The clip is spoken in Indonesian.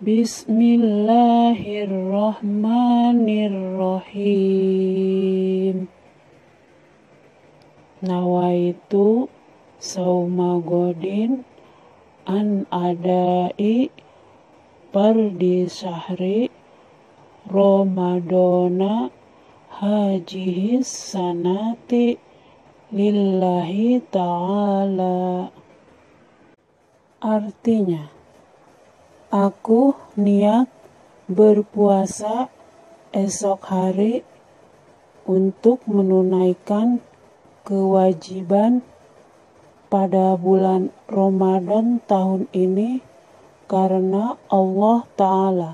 Bismillahirrahmanirrahim. Nawaitu sauma godin an adai pardi sahri Ramadana sanati lillahi ta'ala. Artinya, aku niat berpuasa esok hari untuk menunaikan kewajiban pada bulan Ramadan tahun ini karena Allah Ta'ala.